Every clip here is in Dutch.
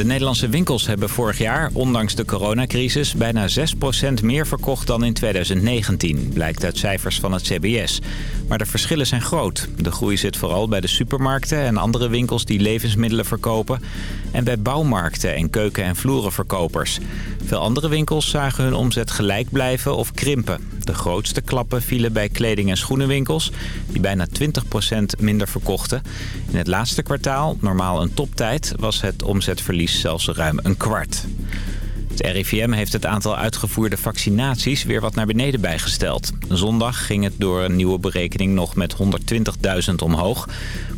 De Nederlandse winkels hebben vorig jaar, ondanks de coronacrisis... bijna 6% meer verkocht dan in 2019, blijkt uit cijfers van het CBS. Maar de verschillen zijn groot. De groei zit vooral bij de supermarkten en andere winkels die levensmiddelen verkopen... en bij bouwmarkten en keuken- en vloerenverkopers. Veel andere winkels zagen hun omzet gelijk blijven of krimpen. De grootste klappen vielen bij kleding- en schoenenwinkels... die bijna 20% minder verkochten. In het laatste kwartaal, normaal een toptijd, was het omzetverlies zelfs ruim een kwart. Het RIVM heeft het aantal uitgevoerde vaccinaties weer wat naar beneden bijgesteld. Zondag ging het door een nieuwe berekening nog met 120.000 omhoog.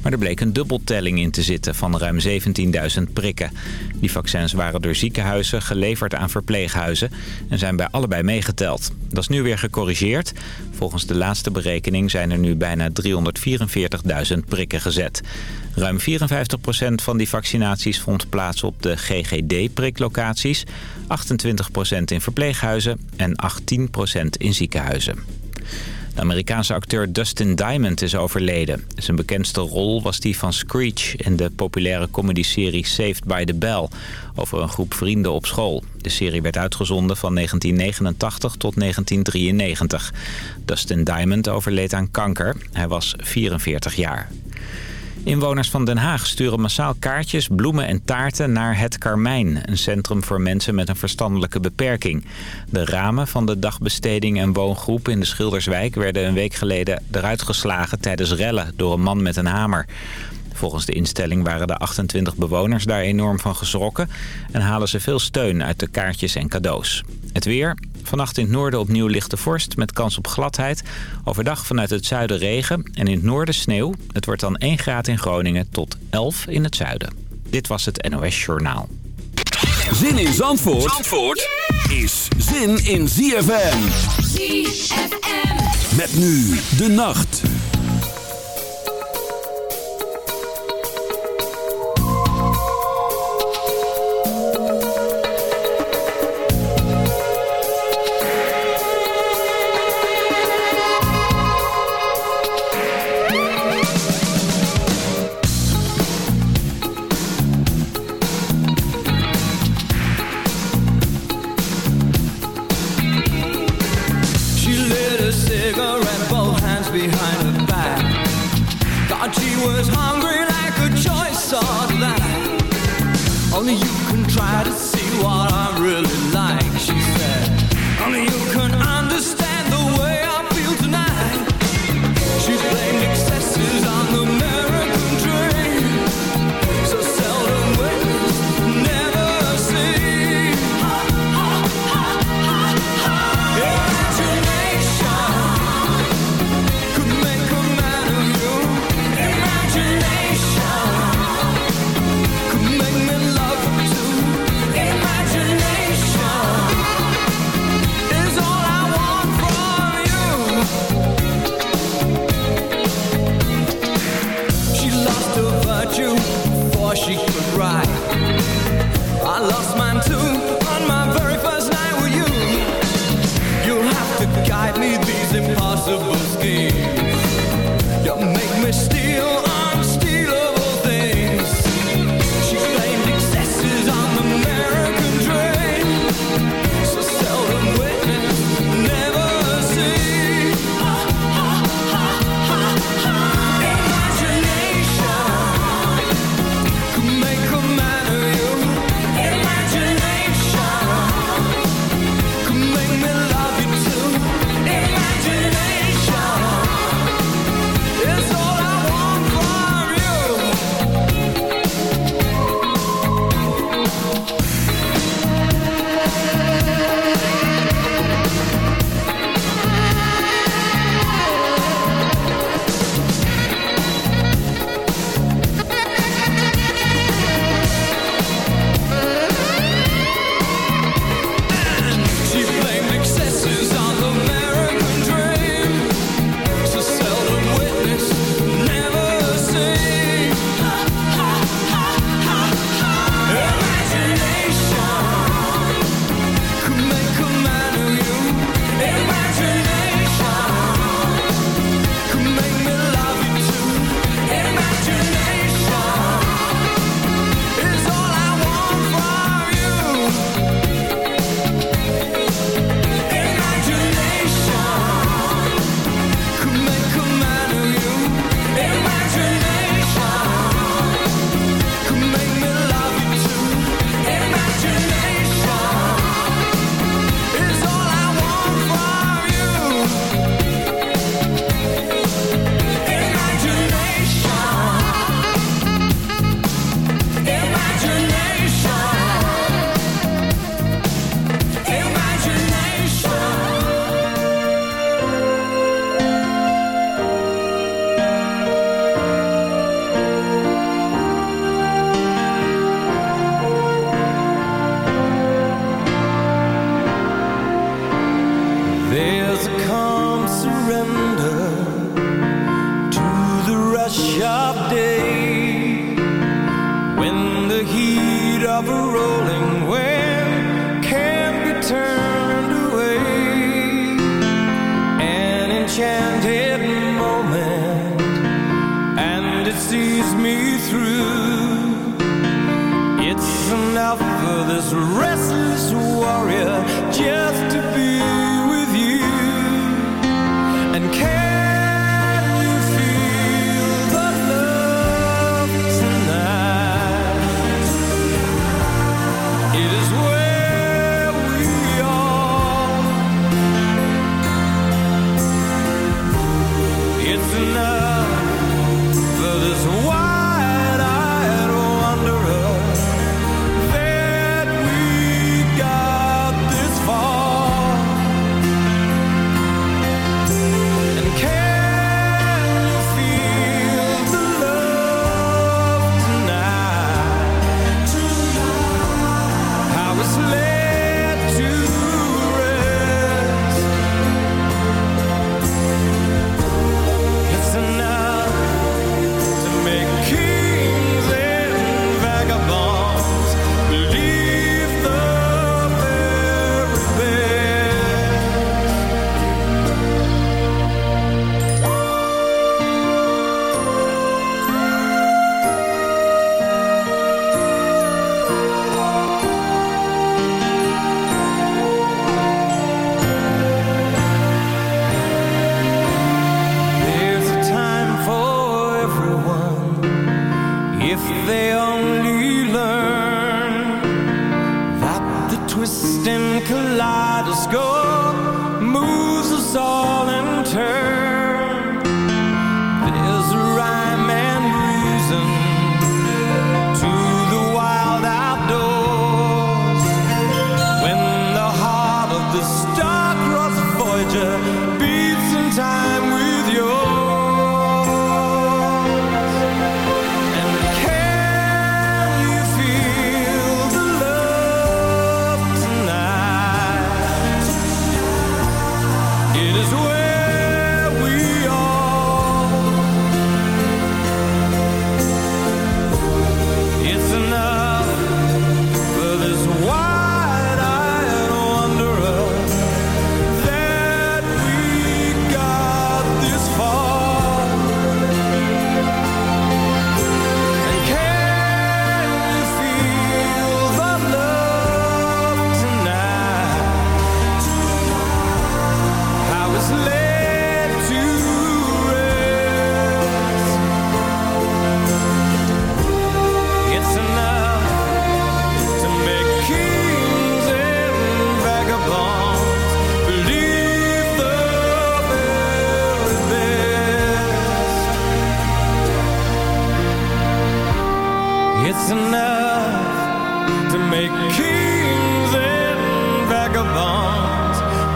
Maar er bleek een dubbeltelling in te zitten van ruim 17.000 prikken. Die vaccins waren door ziekenhuizen geleverd aan verpleeghuizen en zijn bij allebei meegeteld. Dat is nu weer gecorrigeerd. Volgens de laatste berekening zijn er nu bijna 344.000 prikken gezet. Ruim 54% van die vaccinaties vond plaats op de GGD-priklocaties, 28% in verpleeghuizen en 18% in ziekenhuizen. De Amerikaanse acteur Dustin Diamond is overleden. Zijn bekendste rol was die van Screech in de populaire comedyserie Saved by the Bell... over een groep vrienden op school. De serie werd uitgezonden van 1989 tot 1993. Dustin Diamond overleed aan kanker. Hij was 44 jaar. Inwoners van Den Haag sturen massaal kaartjes, bloemen en taarten naar Het Carmijn. Een centrum voor mensen met een verstandelijke beperking. De ramen van de dagbesteding en woongroep in de Schilderswijk... werden een week geleden eruit geslagen tijdens rellen door een man met een hamer. Volgens de instelling waren de 28 bewoners daar enorm van geschrokken... en halen ze veel steun uit de kaartjes en cadeaus. Het weer. Vannacht in het noorden opnieuw lichte vorst met kans op gladheid. Overdag vanuit het zuiden regen en in het noorden sneeuw. Het wordt dan 1 graad in Groningen tot 11 in het zuiden. Dit was het NOS Journaal. Zin in Zandvoort, Zandvoort is zin in ZFM. ZFM. Met nu de nacht.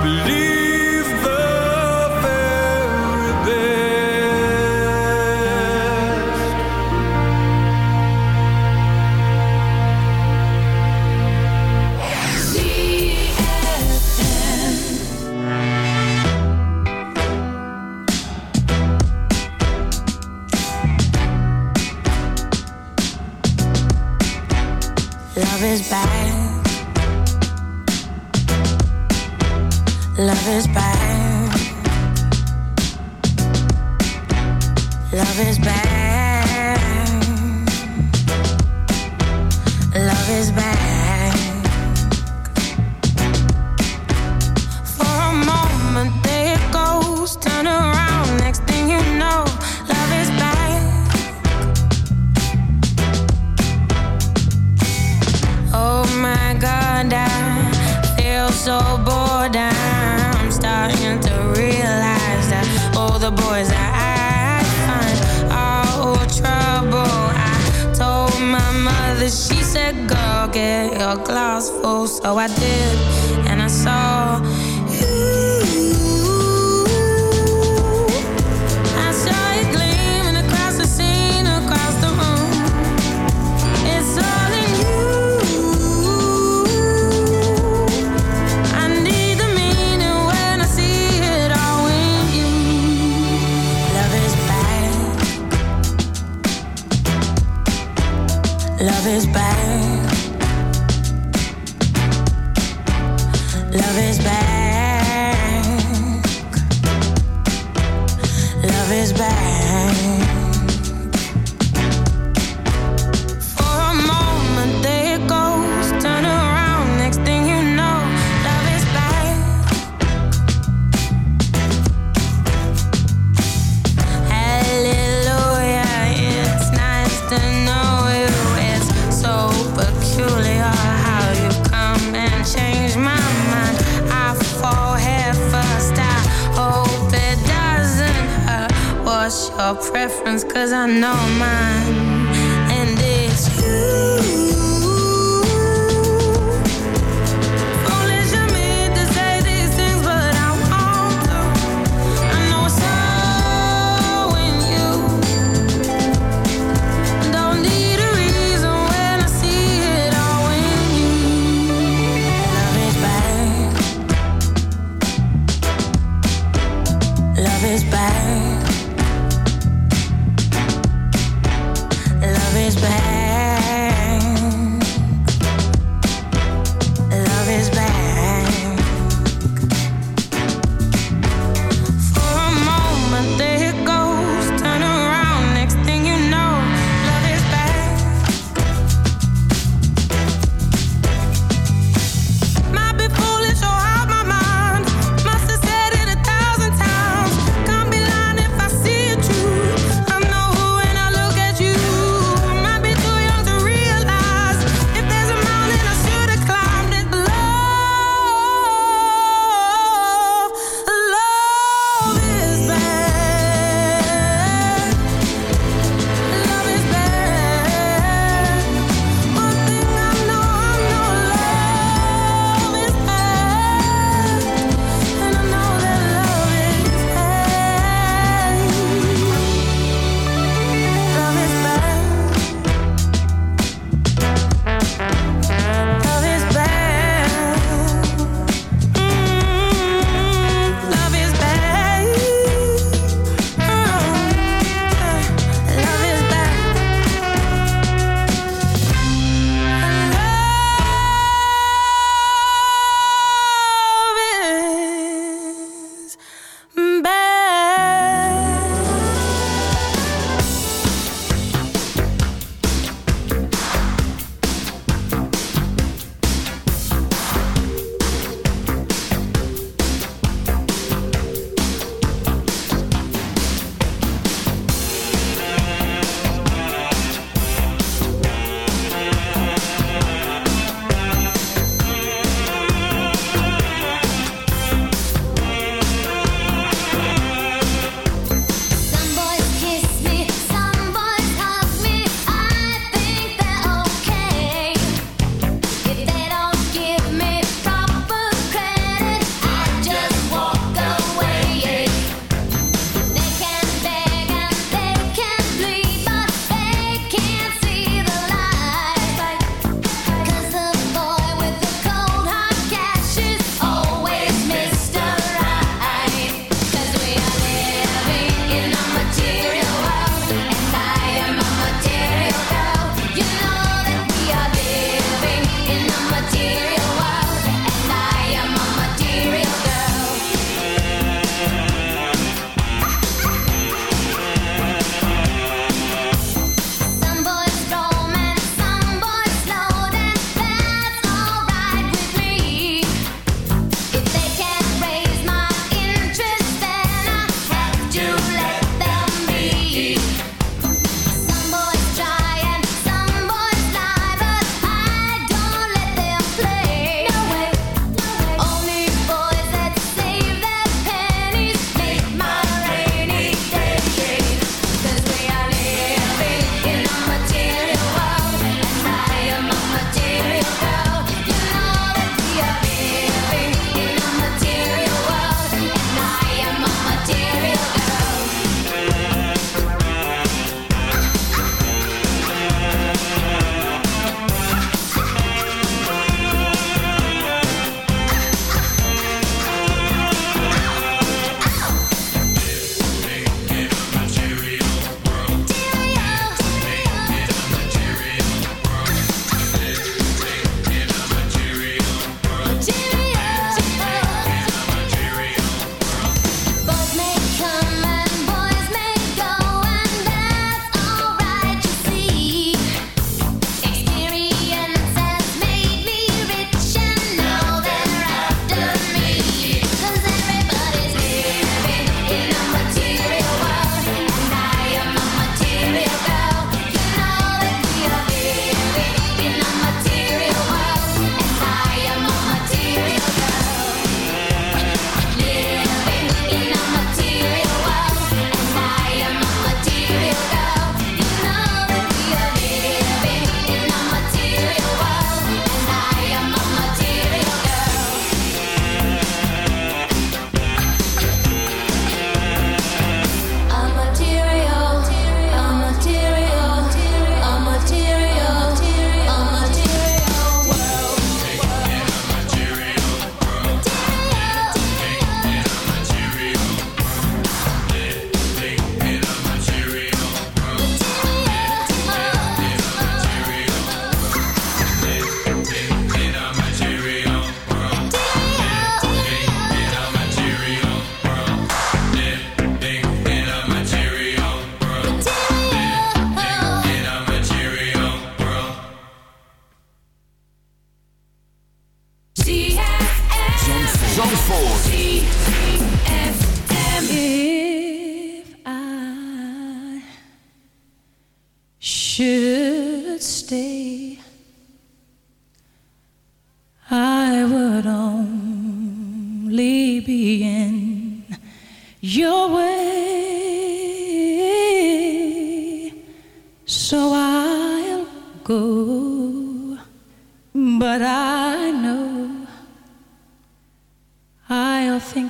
believe. I know mine.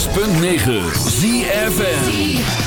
106.9 ZFN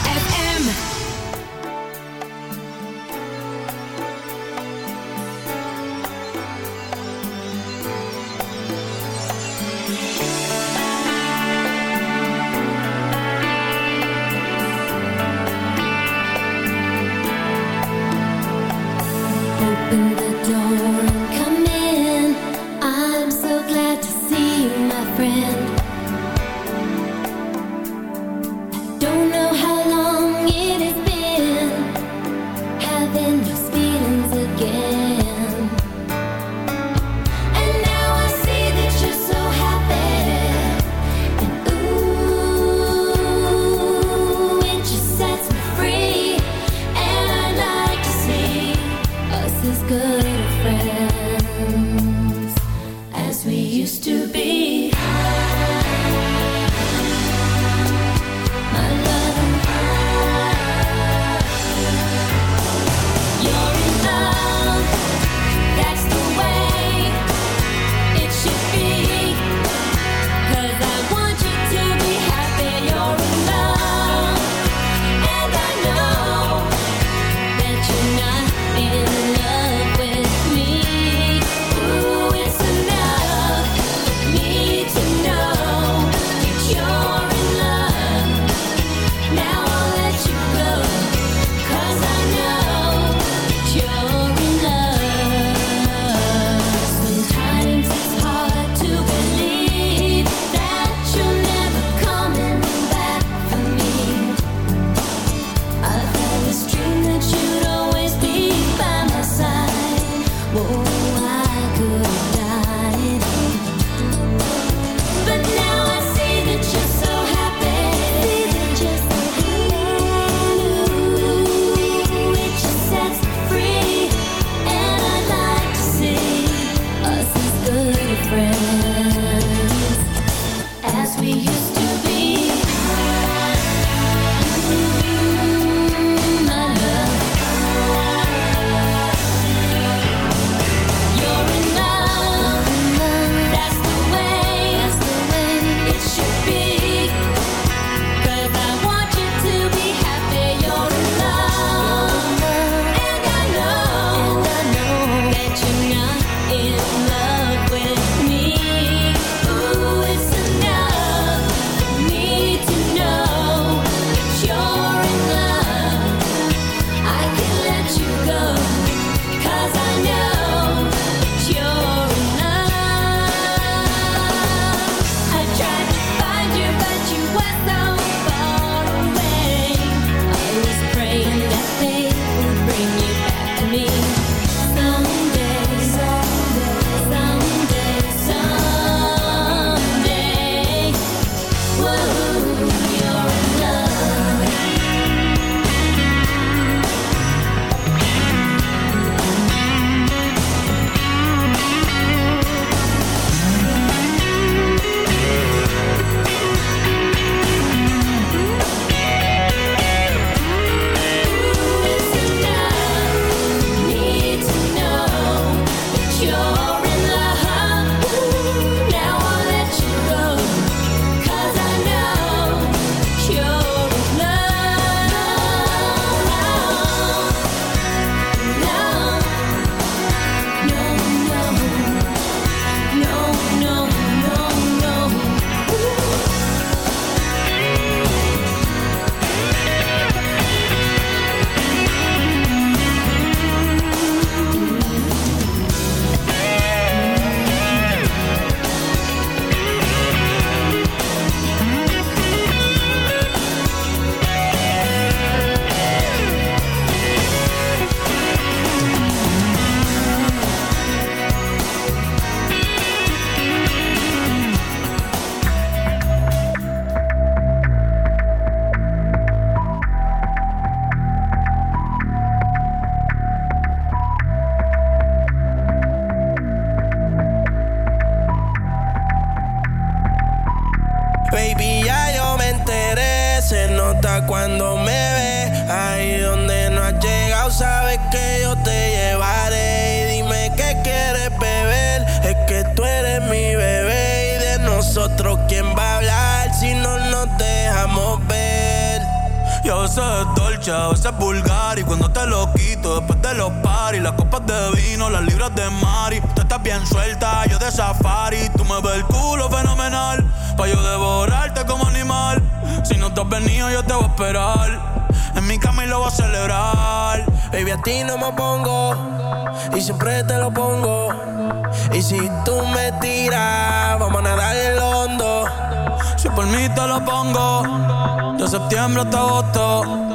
dolce, a veces es vulgar Y cuando te lo quito después de los paris Las copas de vino, las libras de mari Tú estás bien suelta, yo de safari Tú me ves el culo fenomenal Pa' yo devorarte como animal Si no te has venido yo te voy a esperar en mi cama y lo voy a celebrar. Baby, a ti no me pongo y siempre te lo pongo. Y si tú me tiras, vamos a nadar el hondo. Si por mí te lo pongo, de septiembre hasta agosto.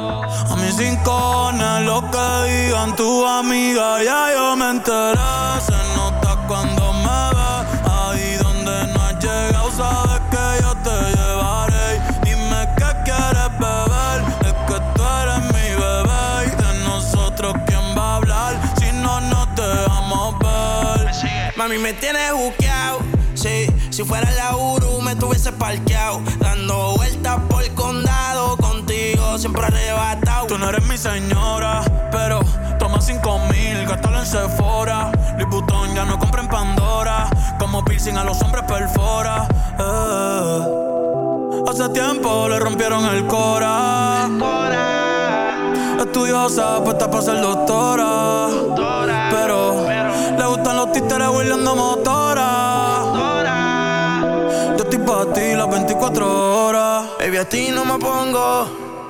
A mis cinco lo que digan tu amiga, ya yo me enteré. Se nota cuando me ves, ahí donde no has llegado, sabes que yo te llevaré. Dime qué quieres beber, es que tú eres mi bebé. Y de nosotros, ¿quién va a hablar? Si no, no te vamos a ver. Mami, me tienes buqueado. Sí, si fuera la Uru me tuviese parqueado. Dando vueltas por el condado contigo, siempre arrebatado. Eres mi señora, pero toma cinco mil, gástalo en Sephora. Louis Vuitton ya no compra en Pandora. Como piercing a los hombres perfora. eh. Hace tiempo le rompieron el cora. Estudiosa, puesta para ser doctora. Pero le gustan los títeres huirleando motora. Yo estoy para ti las 24 horas. Baby, a ti no me pongo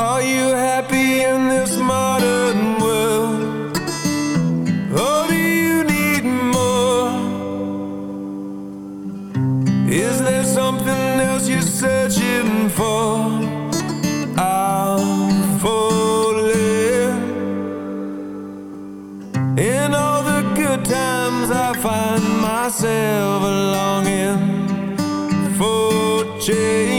Are you happy in this modern world? Or do you need more? Is there something else you're searching for? in all the good times i Find myself longing for change.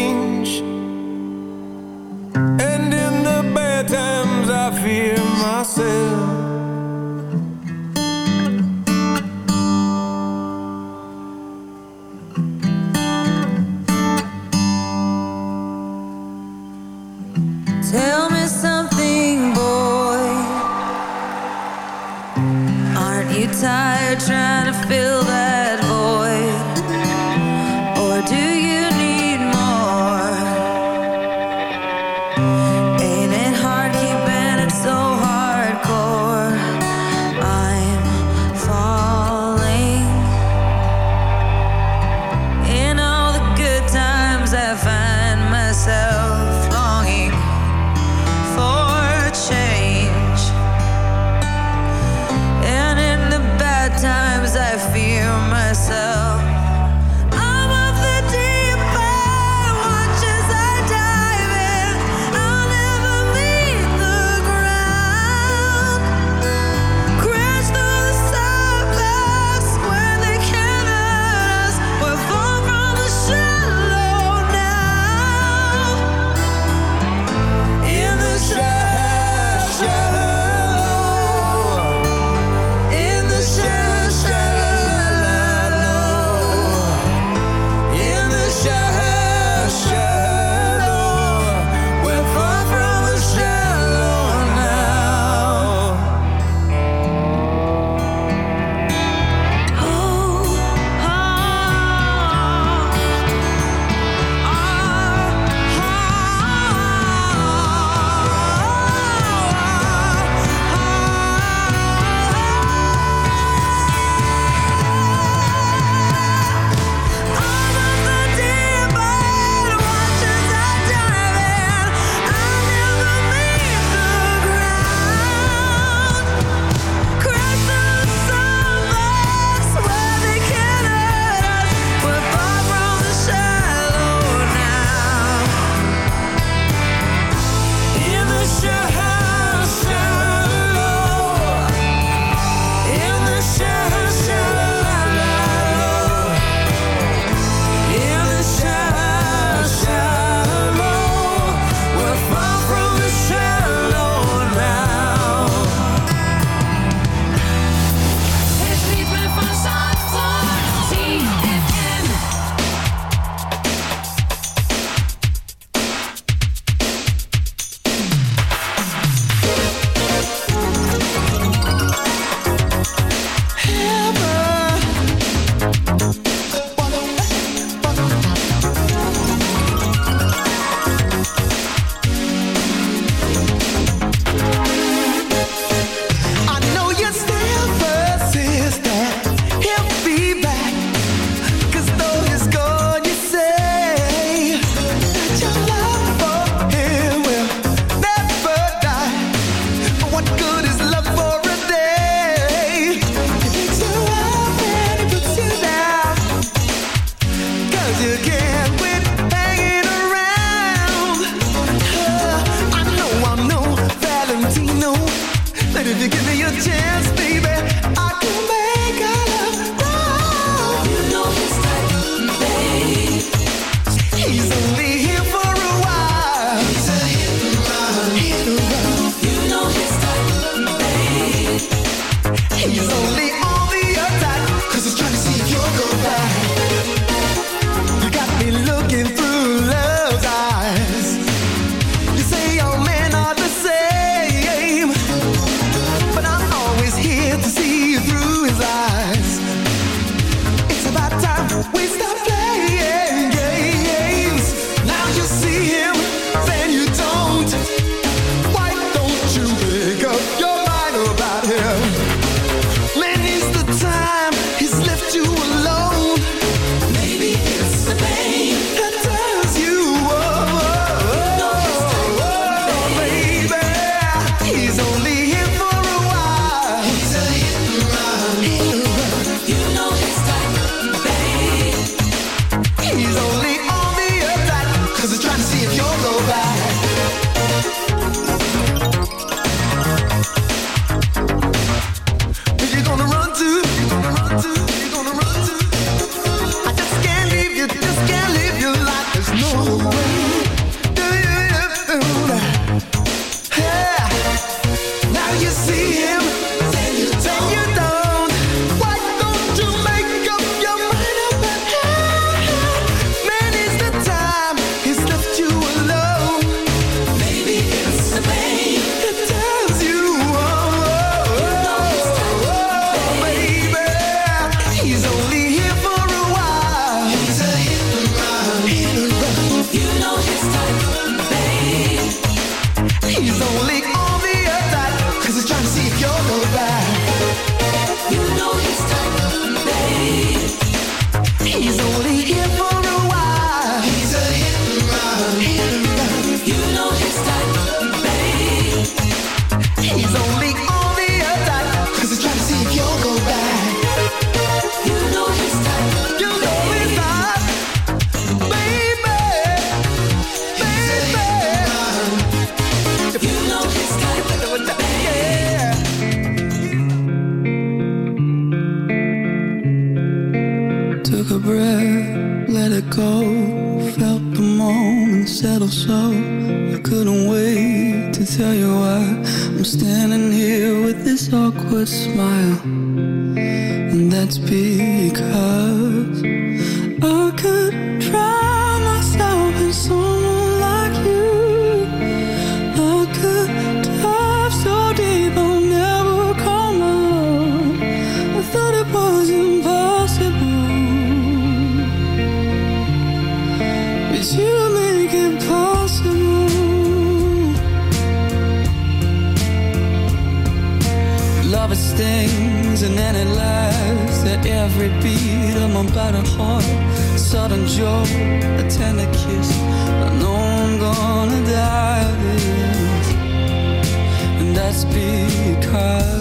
Because